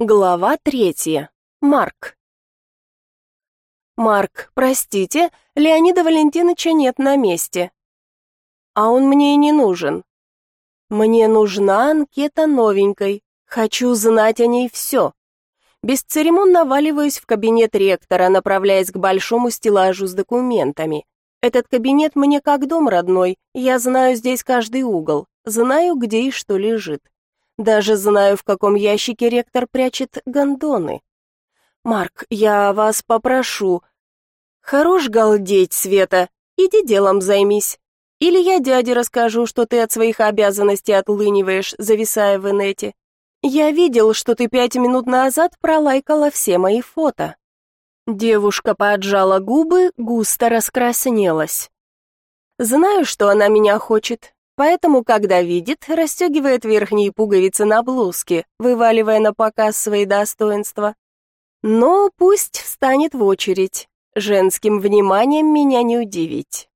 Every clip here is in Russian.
Глава третья. Марк. Марк, простите, Леонида Валентиновича нет на месте. А он мне и не нужен. Мне нужна анкета новенькой. Хочу знать о ней все. Бесцеремонно наваливаюсь в кабинет ректора, направляясь к большому стеллажу с документами. Этот кабинет мне как дом родной. Я знаю здесь каждый угол, знаю, где и что лежит. Даже знаю, в каком ящике ректор прячет гондоны. Марк, я вас попрошу. Хорош галдеть, Света. Иди делом займись. Или я дяде расскажу, что ты от своих обязанностей отлыниваешь, зависая в инете. Я видел, что ты пять минут назад пролайкала все мои фото. Девушка поджала губы, густо раскраснелась. Знаю, что она меня хочет, Поэтому, когда видит, расстегивает верхние пуговицы на блузке, вываливая на показ свои достоинства. Но пусть встанет в очередь. Женским вниманием меня не удивить.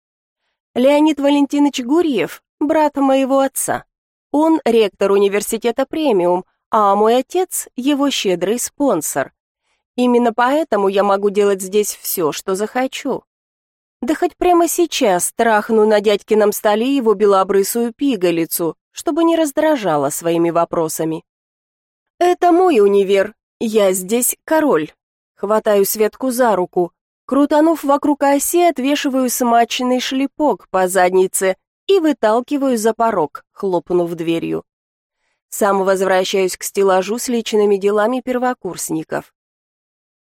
Леонид Валентинович Гурьев, брат моего отца. Он ректор университета премиум, а мой отец — его щедрый спонсор. Именно поэтому я могу делать здесь все, что захочу. Да хоть прямо сейчас трахну на дядькином столе его белобрысую пигалицу, чтобы не раздражала своими вопросами. «Это мой универ. Я здесь король». Хватаю Светку за руку. Крутанув вокруг оси, отвешиваю смаченный шлепок по заднице и выталкиваю за порог, хлопнув дверью. Сам возвращаюсь к стеллажу с личными делами первокурсников.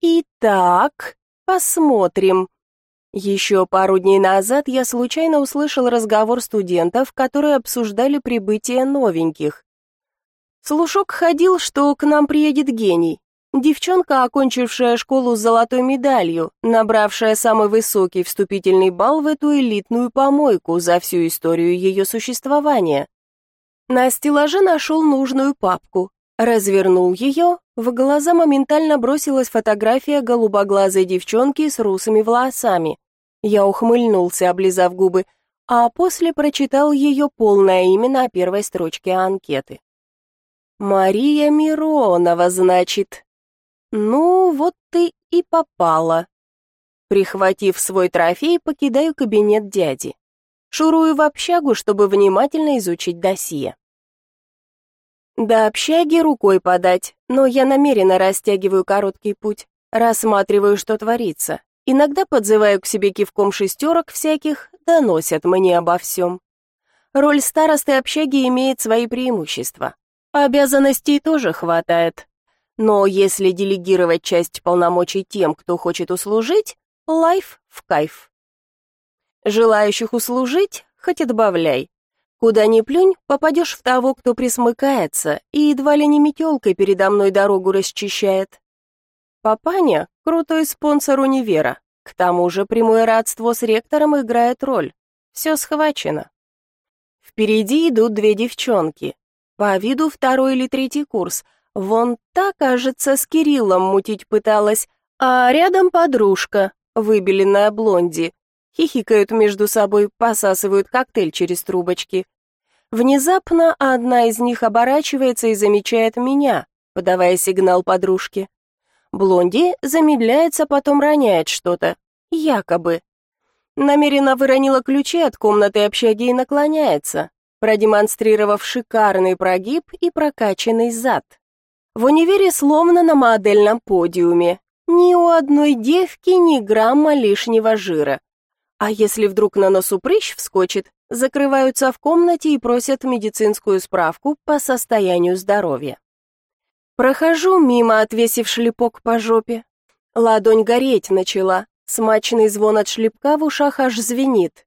Итак, посмотрим, еще пару дней назад я случайно услышал разговор студентов, которые обсуждали прибытие новеньких. Слушок ходил, что к нам приедет гений. Девчонка, окончившая школу с золотой медалью, набравшая самый высокий вступительный балл в эту элитную помойку за всю историю ее существования. На стеллаже нашел нужную папку, развернул ее, в глаза моментально бросилась фотография голубоглазой девчонки с русыми волосами. Я ухмыльнулся, облизав губы, а после прочитал ее полное имя на первой строчке анкеты. «Мария Миронова, значит. Ну, вот ты и попала». Прихватив свой трофей, покидаю кабинет дяди. Шурую в общагу, чтобы внимательно изучить досье. До общаги рукой подать, но я намеренно растягиваю короткий путь, рассматриваю, что творится. Иногда подзываю к себе кивком шестерок всяких, доносят мне обо всем. Роль старосты общаги имеет свои преимущества. Обязанностей тоже хватает. Но если делегировать часть полномочий тем, кто хочет услужить, лайф в кайф. Желающих услужить, хоть и добавляй. Куда ни плюнь, попадешь в того, кто присмыкается и едва ли не метелкой передо мной дорогу расчищает. Папаня — крутой спонсор универа. К тому же прямое родство с ректором играет роль. Все схвачено. Впереди идут две девчонки. По виду второй или третий курс. Вон та, кажется, с Кириллом мутить пыталась, а рядом подружка, выбеленная блонди хихикают между собой, посасывают коктейль через трубочки. Внезапно одна из них оборачивается и замечает меня, подавая сигнал подружке. Блонди замедляется, потом роняет что-то, якобы. Намеренно выронила ключи от комнаты общаги и наклоняется, продемонстрировав шикарный прогиб и прокачанный зад. В универе словно на модельном подиуме. Ни у одной девки ни грамма лишнего жира. А если вдруг на носу прыщ вскочит, закрываются в комнате и просят медицинскую справку по состоянию здоровья. Прохожу мимо, отвесив шлепок по жопе. Ладонь гореть начала, смачный звон от шлепка в ушах аж звенит.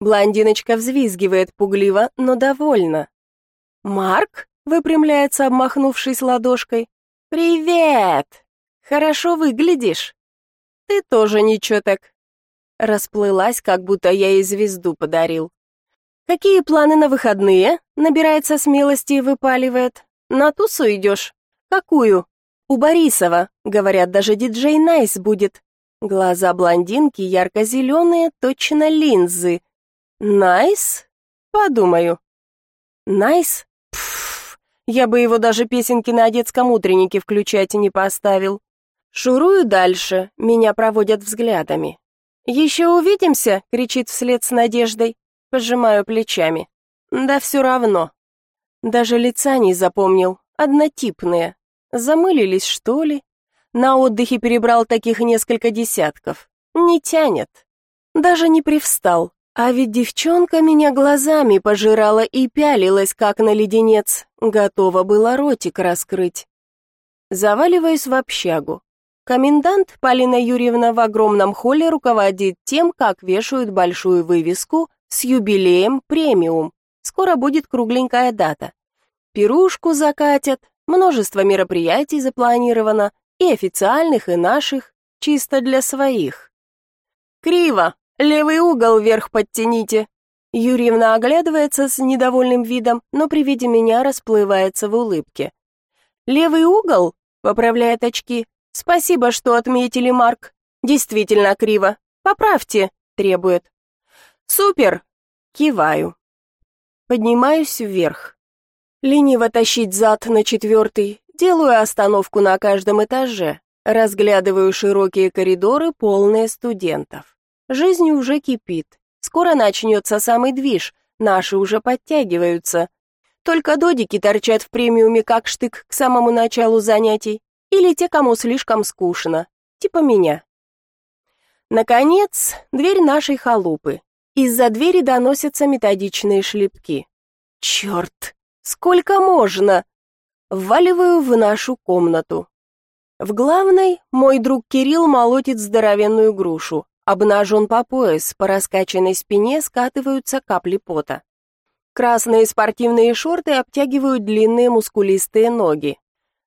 Блондиночка взвизгивает пугливо, но довольна. «Марк?» — выпрямляется, обмахнувшись ладошкой. «Привет! Хорошо выглядишь. Ты тоже ничего так. Расплылась, как будто я ей звезду подарил. «Какие планы на выходные?» Набирается смелости и выпаливает. «На тусу идешь?» «Какую?» «У Борисова», говорят, даже диджей Найс будет. Глаза блондинки ярко-зеленые, точно линзы. «Найс?» «Подумаю». «Найс?» Пф, Я бы его даже песенки на детском утреннике включать не поставил. Шурую дальше, меня проводят взглядами. «Еще увидимся!» — кричит вслед с надеждой. Пожимаю плечами. «Да все равно». Даже лица не запомнил, однотипные. Замылились, что ли? На отдыхе перебрал таких несколько десятков. Не тянет. Даже не привстал. А ведь девчонка меня глазами пожирала и пялилась, как на леденец. Готова была ротик раскрыть. Заваливаюсь в общагу. Комендант Полина Юрьевна в огромном холле руководит тем, как вешают большую вывеску с юбилеем премиум. Скоро будет кругленькая дата. Пирушку закатят, множество мероприятий запланировано, и официальных, и наших, чисто для своих. Криво, левый угол вверх подтяните. Юрьевна оглядывается с недовольным видом, но при виде меня расплывается в улыбке. Левый угол, поправляет очки, «Спасибо, что отметили, Марк. Действительно криво. Поправьте», — требует. «Супер!» — киваю. Поднимаюсь вверх. Лениво тащить зад на четвертый, делаю остановку на каждом этаже, разглядываю широкие коридоры, полные студентов. Жизнь уже кипит. Скоро начнется самый движ, наши уже подтягиваются. Только додики торчат в премиуме как штык к самому началу занятий. Или те, кому слишком скучно, типа меня. Наконец, дверь нашей халупы. Из-за двери доносятся методичные шлепки. Черт, сколько можно? Вваливаю в нашу комнату. В главной мой друг Кирилл молотит здоровенную грушу. Обнажен по пояс, по раскачанной спине скатываются капли пота. Красные спортивные шорты обтягивают длинные мускулистые ноги.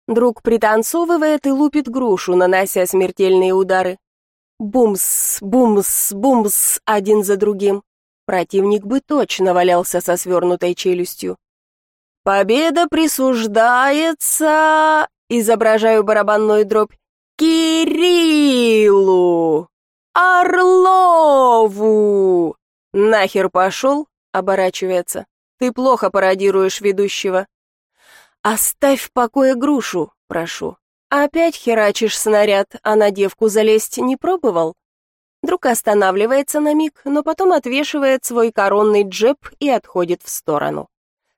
Друг пританцовывает и лупит грушу, нанося смертельные удары. Бумс, бумс, бумс, один за другим. Противник бы точно валялся со свернутой челюстью. «Победа присуждается...» Изображаю барабанную дробь. «Кириллу! Орлову!» «Нахер пошел?» — оборачивается. «Ты плохо пародируешь ведущего. «Оставь в покое грушу, прошу. Опять херачишь снаряд, а на девку залезть не пробовал?» Друг останавливается на миг, но потом отвешивает свой коронный джеб и отходит в сторону.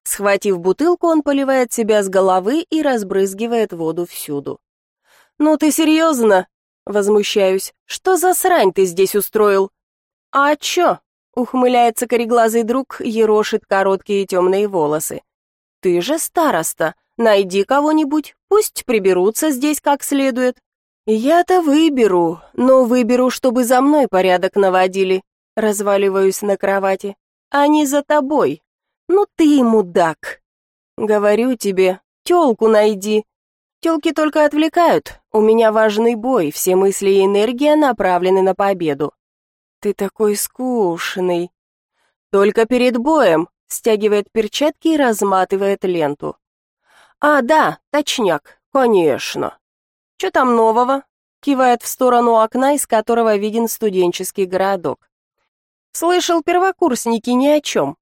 Схватив бутылку, он поливает себя с головы и разбрызгивает воду всюду. «Ну ты серьезно?» — возмущаюсь. «Что за срань ты здесь устроил?» «А чё?» — ухмыляется кореглазый друг, ерошит короткие темные волосы. Ты же староста, найди кого-нибудь, пусть приберутся здесь как следует. Я-то выберу, но выберу, чтобы за мной порядок наводили. Разваливаюсь на кровати. А не за тобой. Ну ты мудак. Говорю тебе, тёлку найди. Тёлки только отвлекают. У меня важный бой, все мысли и энергия направлены на победу. Ты такой скучный. Только перед боем, стягивает перчатки и разматывает ленту. «А, да, точняк, конечно». «Что там нового?» кивает в сторону окна, из которого виден студенческий городок. «Слышал, первокурсники ни о чем».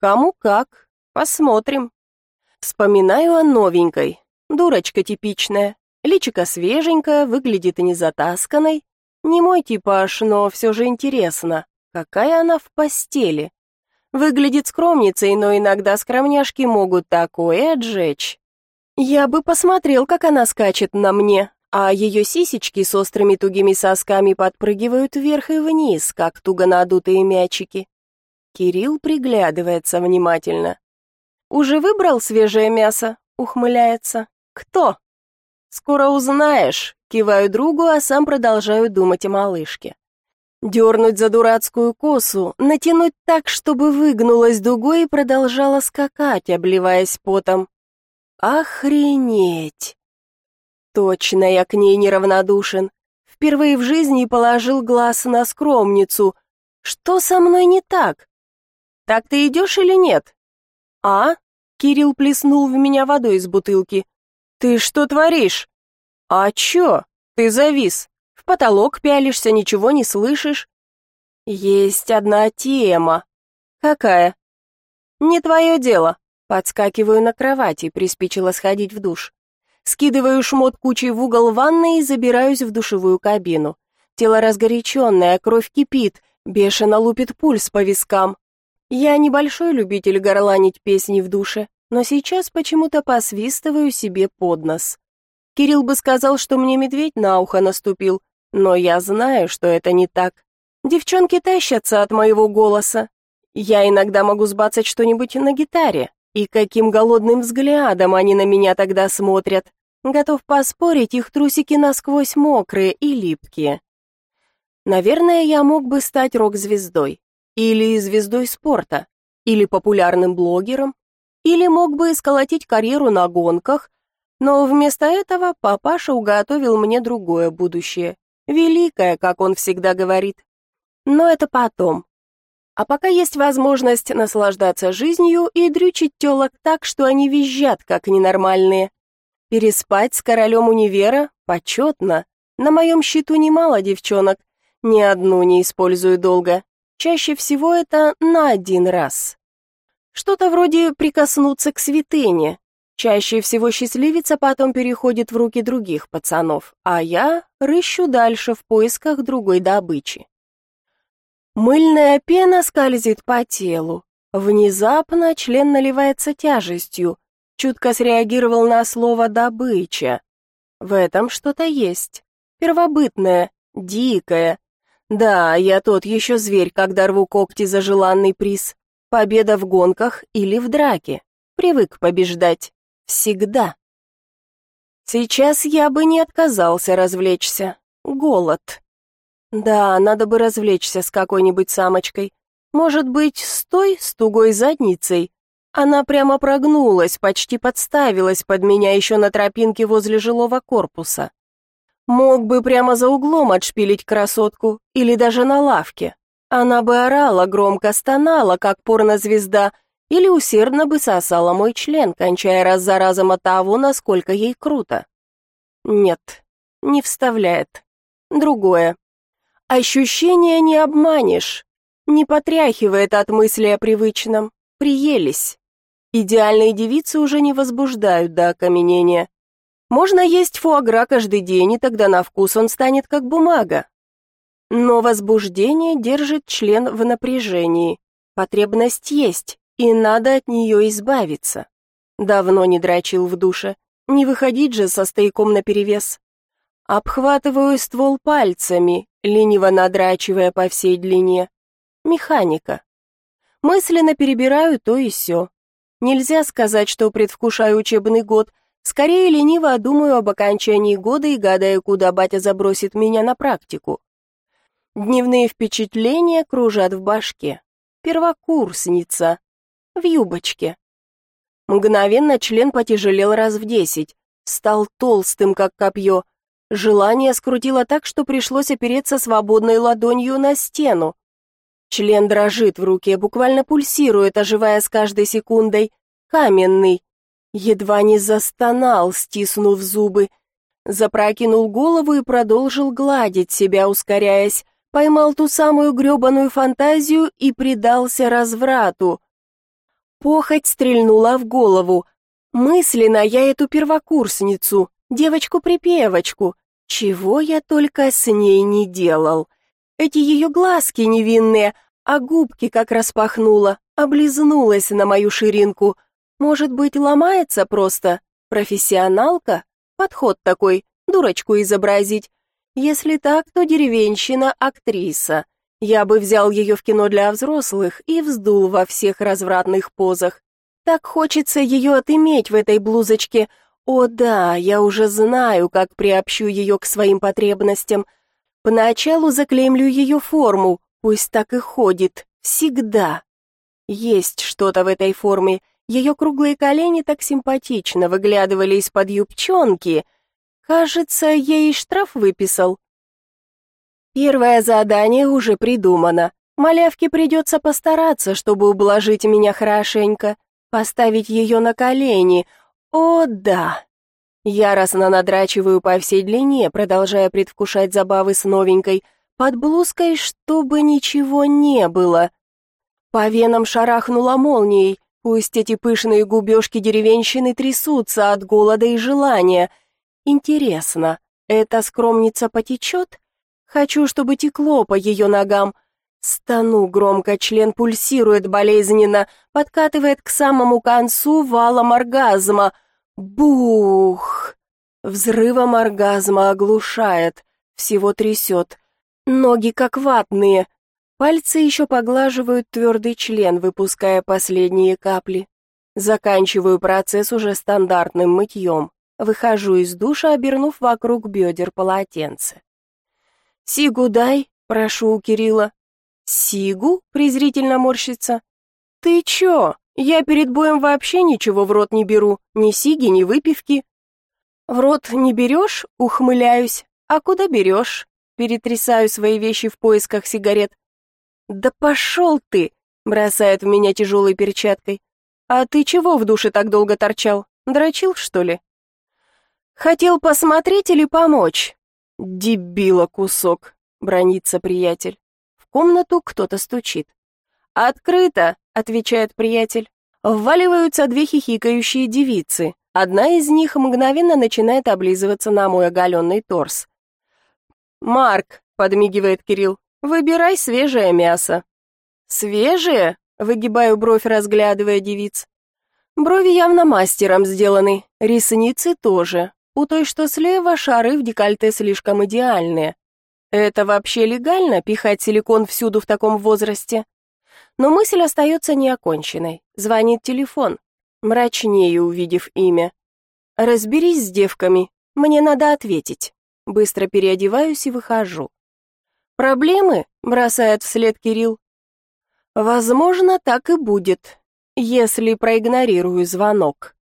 «Кому как, посмотрим». Вспоминаю о новенькой. Дурочка типичная, личико свеженькое, выглядит и не затасканной. Не мой типаж, но все же интересно, какая она в постели. Выглядит скромницей, но иногда скромняшки могут такое отжечь. Я бы посмотрел, как она скачет на мне, а ее сисечки с острыми тугими сосками подпрыгивают вверх и вниз, как туго надутые мячики. Кирилл приглядывается внимательно. «Уже выбрал свежее мясо?» — ухмыляется. «Кто?» «Скоро узнаешь», — киваю другу, а сам продолжаю думать о малышке. Дернуть за дурацкую косу, натянуть так, чтобы выгнулась дугой и продолжала скакать, обливаясь потом. Охренеть! Точно я к ней неравнодушен. Впервые в жизни положил глаз на скромницу. Что со мной не так? Так ты идешь или нет? А? Кирилл плеснул в меня водой из бутылки. Ты что творишь? А чё? Ты завис. В потолок пялишься, ничего не слышишь. Есть одна тема. Какая? Не твое дело. Подскакиваю на кровати, приспичило сходить в душ. Скидываю шмот кучей в угол ванной и забираюсь в душевую кабину. Тело разгоряченное, кровь кипит, бешено лупит пульс по вискам. Я небольшой любитель горланить песни в душе, но сейчас почему-то посвистываю себе под нос. Кирилл бы сказал, что мне медведь на ухо наступил, но я знаю, что это не так. Девчонки тащатся от моего голоса. Я иногда могу сбацать что-нибудь на гитаре, и каким голодным взглядом они на меня тогда смотрят. Готов поспорить, их трусики насквозь мокрые и липкие. Наверное, я мог бы стать рок-звездой, или звездой спорта, или популярным блогером, или мог бы сколотить карьеру на гонках, но вместо этого папаша уготовил мне другое будущее, великое, как он всегда говорит. Но это потом, а пока есть возможность наслаждаться жизнью и дрючить телок так, что они визжат, как ненормальные. Переспать с королем универа почетно. На моем счету немало девчонок, ни одну не использую долго. Чаще всего это на один раз. Что-то вроде прикоснуться к святыне. Чаще всего счастливица потом переходит в руки других пацанов, а я рыщу дальше в поисках другой добычи. Мыльная пена скользит по телу. Внезапно член наливается тяжестью. Чутко среагировал на слово «добыча». В этом что-то есть. Первобытное, дикое. Да, я тот еще зверь, когда рву когти за желанный приз. Победа в гонках или в драке. Привык побеждать. Всегда. Сейчас я бы не отказался развлечься. Голод. Да, надо бы развлечься с какой-нибудь самочкой. Может быть, с той, с тугой задницей. Она прямо прогнулась, почти подставилась под меня еще на тропинке возле жилого корпуса. Мог бы прямо за углом отшпилить красотку, или даже на лавке. Она бы орала, громко стонала, как порнозвезда, или усердно бы сосала мой член, кончая раз за разом от того, насколько ей круто. Нет, не вставляет. Другое. Ощущения не обманешь. Не потряхивает от мысли о привычном. Приелись. Идеальные девицы уже не возбуждают до окаменения. Можно есть фуагра каждый день, и тогда на вкус он станет как бумага. Но возбуждение держит член в напряжении. Потребность есть, и надо от нее избавиться. Давно не дрочил в душе. Не выходить же со стояком наперевес. Обхватываю ствол пальцами, лениво надрачивая по всей длине. Механика. Мысленно перебираю то и сё. Нельзя сказать, что предвкушаю учебный год. Скорее лениво думаю об окончании года и гадаю, куда батя забросит меня на практику. Дневные впечатления кружат в башке. Первокурсница. В юбочке. Мгновенно член потяжелел раз в десять. Стал толстым, как копье. Желание скрутило так, что пришлось опереться свободной ладонью на стену. Член дрожит в руке, буквально пульсирует, оживая с каждой секундой. Каменный. Едва не застонал, стиснув зубы. Запрокинул голову и продолжил гладить себя, ускоряясь. Поймал ту самую грёбаную фантазию и предался разврату. Похоть стрельнула в голову. Мысленно я эту первокурсницу, девочку-припевочку, чего я только с ней не делал. Эти ее глазки невинные, а губки как распахнула, облизнулась на мою ширинку. Может быть, ломается просто? Профессионалка? Подход такой, дурочку изобразить. Если так, то деревенщина актриса. Я бы взял ее в кино для взрослых и вздул во всех развратных позах. Так хочется ее отыметь в этой блузочке, о да, я уже знаю, как приобщу ее к своим потребностям. Поначалу заклеймлю ее форму, пусть так и ходит, всегда. Есть что-то в этой форме. Ее круглые колени так симпатично выглядывали из-под юбчонки. Кажется, ей штраф выписал. Первое задание уже придумано. Малявке придется постараться, чтобы ублажить меня хорошенько, поставить ее на колени — о, да. Яростно надрачиваю по всей длине, продолжая предвкушать забавы с новенькой, под блузкой, чтобы ничего не было. По венам шарахнула молнией, Пусть эти пышные губежки деревенщины трясутся от голода и желания. Интересно, эта скромница потечет? Хочу, чтобы текло по ее ногам. Стану громко, член пульсирует болезненно, подкатывает к самому концу валом оргазма. Бух! Взрывом оргазма оглушает, всего трясет. Ноги как ватные. Пальцы еще поглаживают твердый член, выпуская последние капли. Заканчиваю процесс уже стандартным мытьем. Выхожу из душа, обернув вокруг бедер полотенце. «Сигу дай», — прошу у Кирилла. «Сигу?» — презрительно морщится. «Ты чё? Я перед боем вообще ничего в рот не беру, ни сиги, ни выпивки». «В рот не берешь?» — ухмыляюсь. «А куда берешь?» Перетрясаю свои вещи в поисках сигарет. «Да пошел ты!» — бросает в меня тяжелой перчаткой. «А ты чего в душе так долго торчал? Дрочил, что ли?» «Хотел посмотреть или помочь?» «Дебила кусок», — бронится приятель. В комнату кто-то стучит. «Открыто!» — отвечает приятель. Вваливаются две хихикающие девицы. Одна из них мгновенно начинает облизываться на мой оголенный торс. «Марк», — подмигивает Кирилл, — «выбирай свежее мясо». «Свежее?» — выгибаю бровь, разглядывая девиц. Брови явно мастером сделаны, ресницы тоже. У той, что слева, шары в декольте слишком идеальные. Это вообще легально, пихать силикон всюду в таком возрасте? Но мысль остается неоконченной. Звонит телефон мрачнее увидев имя. «Разберись с девками, мне надо ответить». Быстро переодеваюсь и выхожу. «Проблемы?» — бросает вслед Кирилл. «Возможно, так и будет, если проигнорирую звонок».